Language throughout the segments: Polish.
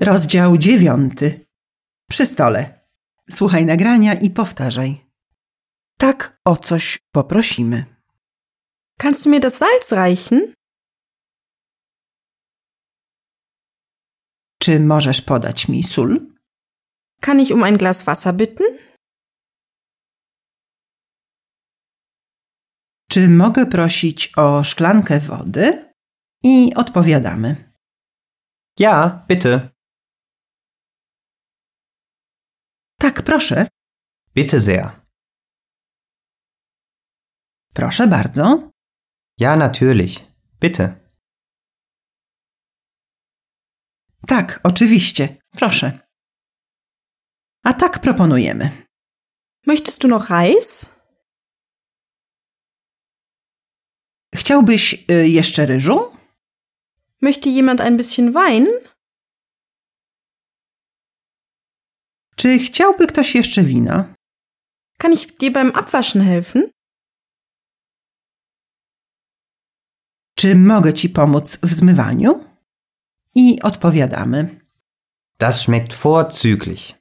Rozdział dziewiąty. Przy stole. Słuchaj nagrania i powtarzaj. Tak o coś poprosimy. Kannst du mir das Salz reichen? Czy możesz podać mi sól? Kann ich um ein Glas Wasser bitten? Czy mogę prosić o szklankę wody? I odpowiadamy. Ja, bitte. Tak, proszę. Bitte sehr. Proszę bardzo. Ja, natürlich. Bitte. Tak, oczywiście. Proszę. A tak proponujemy. Möchtest du noch Reis? Chciałbyś y, jeszcze ryżu? Möchte jemand ein bisschen Wein? Czy chciałby ktoś jeszcze wina? Kann ich dir beim Abwaschen helfen? Czy mogę ci pomóc w zmywaniu? I odpowiadamy. Das schmeckt vorzüglich.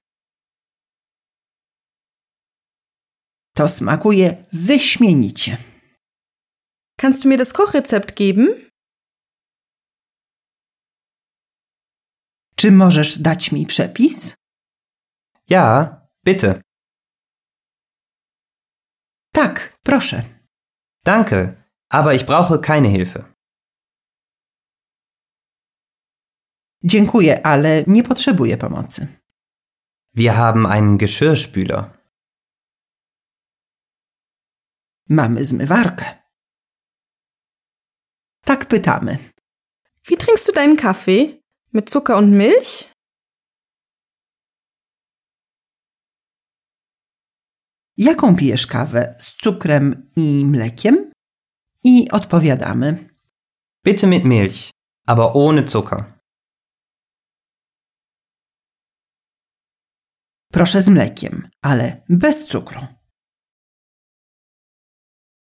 To smakuje wyśmienicie. Kannst du mir das Kochrezept geben? Czy możesz dać mi przepis? Ja, bitte. Tak, proszę. Danke, aber ich brauche keine Hilfe. Dziękuję, ale nie potrzebuję pomocy. Wir haben einen Geschirrspüler. Mamy zmywarkę. Tak pytamy. Wie trinkst du deinen Kaffee? Mit Zucker und Milch? Jaką pijesz kawę? Z cukrem i mlekiem? I odpowiadamy. Bitte mit Milch, aber ohne Zucker. Proszę z mlekiem, ale bez cukru.